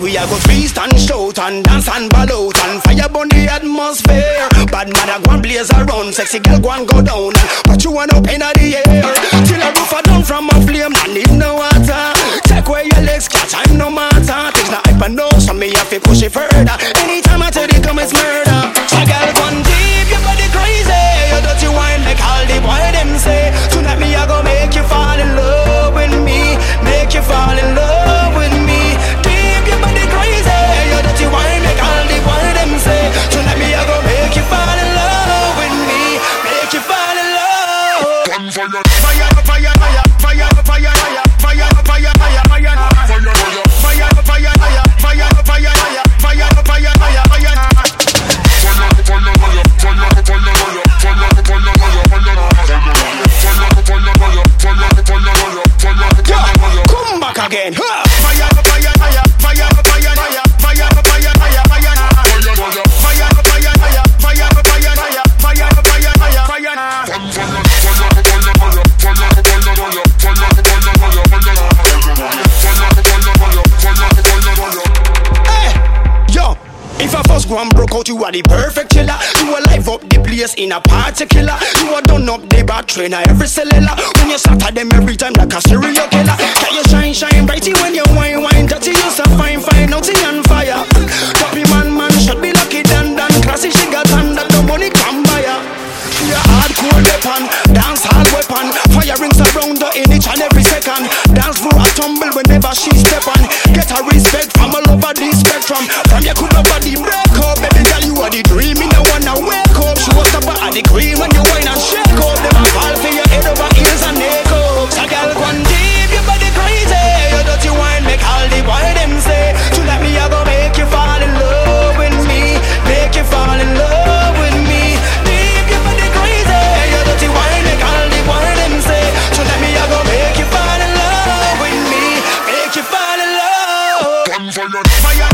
we a go feast and shout and dance and ball out and fire burn the atmosphere. Bad mother, a go and blaze around, sexy girl go and go down But put you one up in the air. Till a roof a down from a flame and if no one go and broke out, you are the perfect killer. You will live up the place in a particular. You are done up the bad trainer every cellular. When you slaughter them every time like a serial killer. Can you shine, shine brighty when you wine, wine dirty? You so fine, fine, out on fire. Copy man, man should be lucky than than classy. She got under the money come by her. She a hardcore weapon, dance hard weapon. Fire rings around her in each and every second. Dance for a tumble whenever she step on. Get her respect from all over the spectrum. From your cool body break Baby girl, you are the dream. Me no wanna wake up. Showstopper are the cream When you wine and shake up. Them a fall for your head over heels and neck up. So girl, go deep Your body crazy. Your dirty wine make all the boy them say Tonight me go make you fall in love with me. Make you fall in love with me. Deep your body crazy. Your dirty wine make all the boy them say Tonight me I go make you fall in love with me. Make you fall in love. Fire